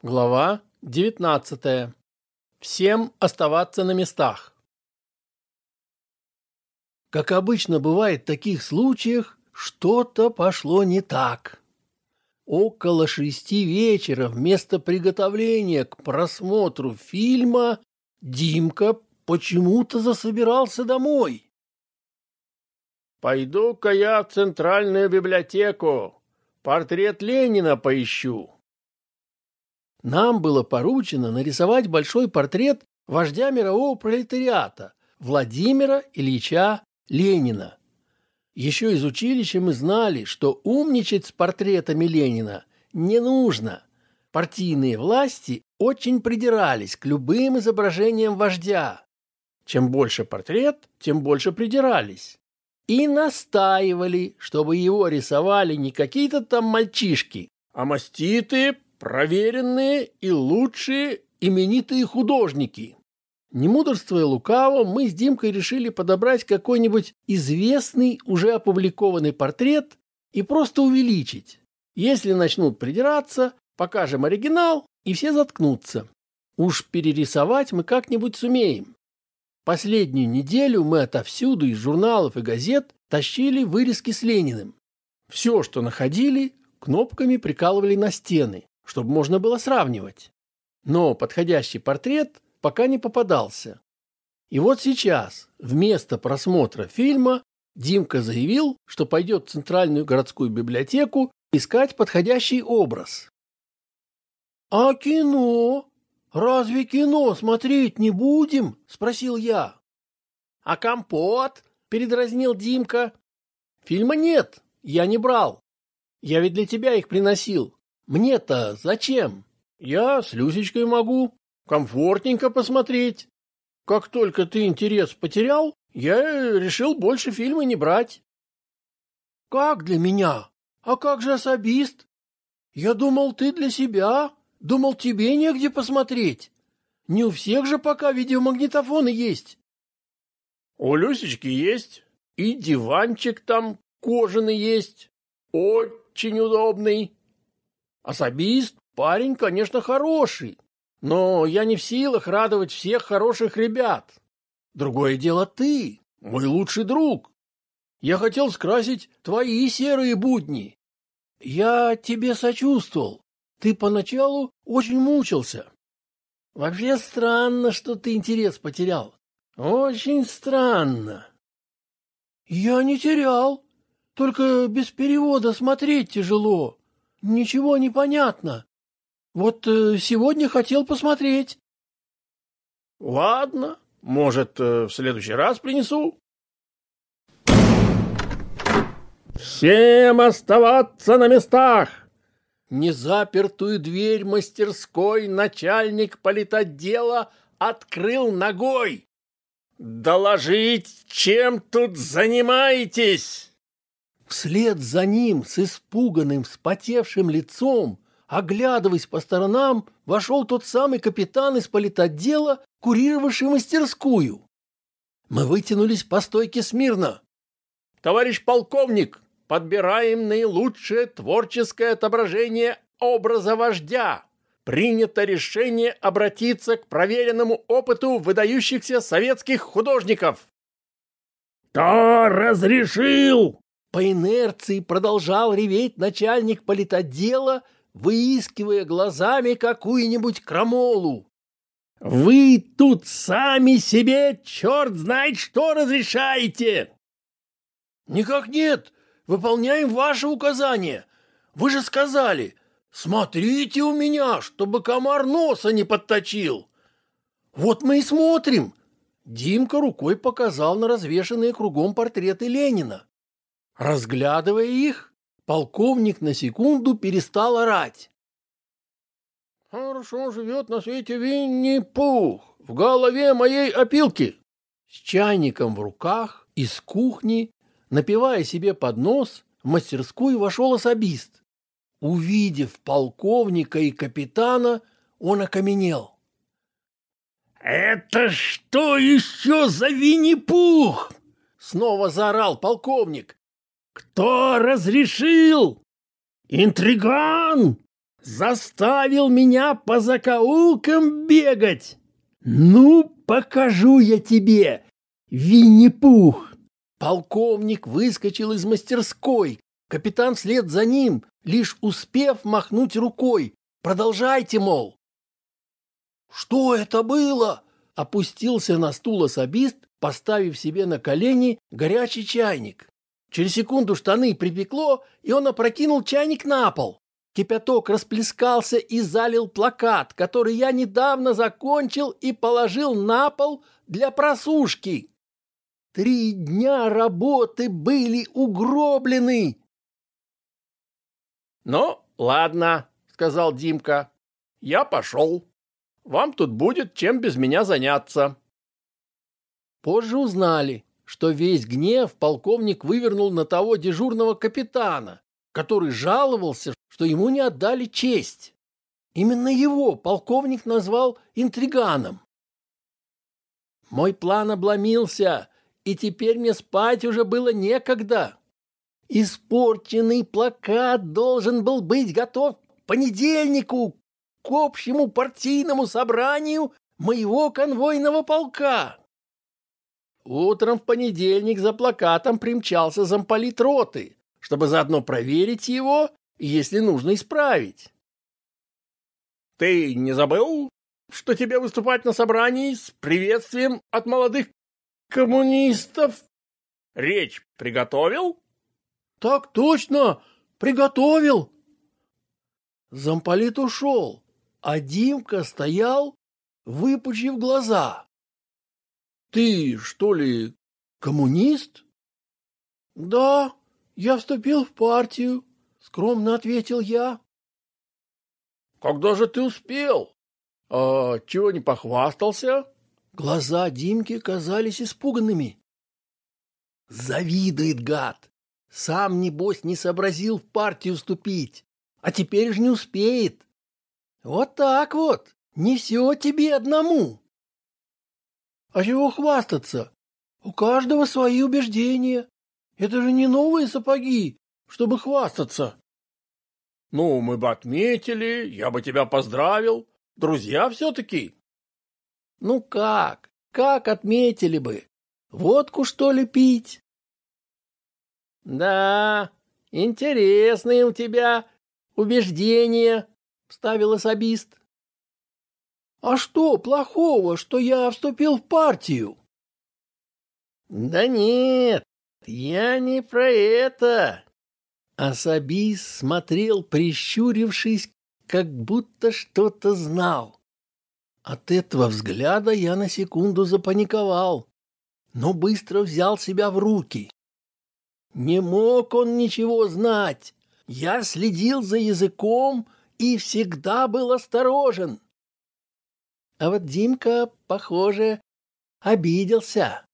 Глава 19. Всем оставаться на местах. Как обычно бывает в таких случаях, что-то пошло не так. Около шести вечера вместо приготовления к просмотру фильма Димка почему-то засобирался домой. «Пойду-ка я в центральную библиотеку, портрет Ленина поищу», нам было поручено нарисовать большой портрет вождя мирового пролетариата Владимира Ильича Ленина. Еще из училища мы знали, что умничать с портретами Ленина не нужно. Партийные власти очень придирались к любым изображениям вождя. Чем больше портрет, тем больше придирались. И настаивали, чтобы его рисовали не какие-то там мальчишки, а маститые проверенные и лучшие именитые художники. Не мудрствуя лукаво, мы с Димкой решили подобрать какой-нибудь известный, уже опубликованный портрет и просто увеличить. Если начнут придираться, покажем оригинал, и все заткнутся. Уж перерисовать мы как-нибудь сумеем. Последнюю неделю мы отовсюду из журналов и газет тащили вырезки с Лениным. Все, что находили, кнопками прикалывали на стены чтобы можно было сравнивать. Но подходящий портрет пока не попадался. И вот сейчас, вместо просмотра фильма, Димка заявил, что пойдет в Центральную городскую библиотеку искать подходящий образ. «А кино? Разве кино смотреть не будем?» – спросил я. «А компот?» – передразнил Димка. «Фильма нет, я не брал. Я ведь для тебя их приносил. Мне-то зачем? Я с Люсечкой могу. Комфортненько посмотреть. Как только ты интерес потерял, я решил больше фильмы не брать. Как для меня? А как же особист? Я думал, ты для себя. Думал, тебе негде посмотреть. Не у всех же пока видеомагнитофоны есть. У Люсечки есть. И диванчик там кожаный есть. Очень удобный. Особист парень, конечно, хороший, но я не в силах радовать всех хороших ребят. Другое дело ты, мой лучший друг. Я хотел скрасить твои серые будни. Я тебе сочувствовал. Ты поначалу очень мучился. Вообще странно, что ты интерес потерял. Очень странно. Я не терял. Только без перевода смотреть тяжело. Ничего не понятно. Вот э, сегодня хотел посмотреть. Ладно, может, э, в следующий раз принесу. Всем оставаться на местах. Незапертую дверь мастерской начальник политотдела открыл ногой. «Доложить, чем тут занимаетесь?» Вслед за ним с испуганным, вспотевшим лицом, оглядываясь по сторонам, вошел тот самый капитан из политотдела, курировавший мастерскую. Мы вытянулись по стойке смирно. «Товарищ полковник, подбираем наилучшее творческое отображение образа вождя. Принято решение обратиться к проверенному опыту выдающихся советских художников». «Кто разрешил?» По инерции продолжал реветь начальник политотдела, выискивая глазами какую-нибудь крамолу. «Вы тут сами себе черт знает что разрешаете!» «Никак нет! Выполняем ваши указания! Вы же сказали, смотрите у меня, чтобы комар носа не подточил!» «Вот мы и смотрим!» Димка рукой показал на развешанные кругом портреты Ленина. Разглядывая их, полковник на секунду перестал орать. «Хорошо живет на свете Винни-Пух, в голове моей опилки!» С чайником в руках из кухни, напивая себе под нос, в мастерскую вошел особист. Увидев полковника и капитана, он окаменел. «Это что еще за Винни-Пух?» Снова заорал полковник. Кто разрешил? Интриган! Заставил меня по закоулкам бегать. Ну, покажу я тебе, Винни-Пух. Полковник выскочил из мастерской. Капитан вслед за ним, лишь успев махнуть рукой. Продолжайте, мол. Что это было? Опустился на стул особист, поставив себе на колени горячий чайник. Через секунду штаны припекло, и он опрокинул чайник на пол. Кипяток расплескался и залил плакат, который я недавно закончил и положил на пол для просушки. Три дня работы были угроблены. «Ну, ладно», — сказал Димка. «Я пошел. Вам тут будет чем без меня заняться». Позже узнали, что весь гнев полковник вывернул на того дежурного капитана, который жаловался, что ему не отдали честь. Именно его полковник назвал интриганом. Мой план обломился, и теперь мне спать уже было некогда. Испорченный плакат должен был быть готов к понедельнику, к общему партийному собранию моего конвойного полка. Утром в понедельник за плакатом примчался замполит роты, чтобы заодно проверить его и, если нужно, исправить. «Ты не забыл, что тебе выступать на собрании с приветствием от молодых коммунистов? Речь приготовил?» «Так точно, приготовил!» Замполит ушел, а Димка стоял, выпучив глаза. Ты, что ли, коммунист? Да, я вступил в партию, скромно ответил я. Когда же ты успел? А чего не похвастался? Глаза Димки казались испуганными. Завидует гад. Сам, небось, не сообразил в партию вступить, а теперь же не успеет. Вот так вот, не все тебе одному. А чего хвастаться? У каждого свои убеждения. Это же не новые сапоги, чтобы хвастаться. Ну, мы бы отметили, я бы тебя поздравил. Друзья все-таки. Ну как? Как отметили бы? Водку, что ли, пить? Да, интересные у тебя убеждения, вставил особист. А что плохого, что я вступил в партию? Да нет, я не про это. Особис смотрел, прищурившись, как будто что-то знал. От этого взгляда я на секунду запаниковал, но быстро взял себя в руки. Не мог он ничего знать. Я следил за языком и всегда был осторожен. А вот Димка, похоже, обиделся.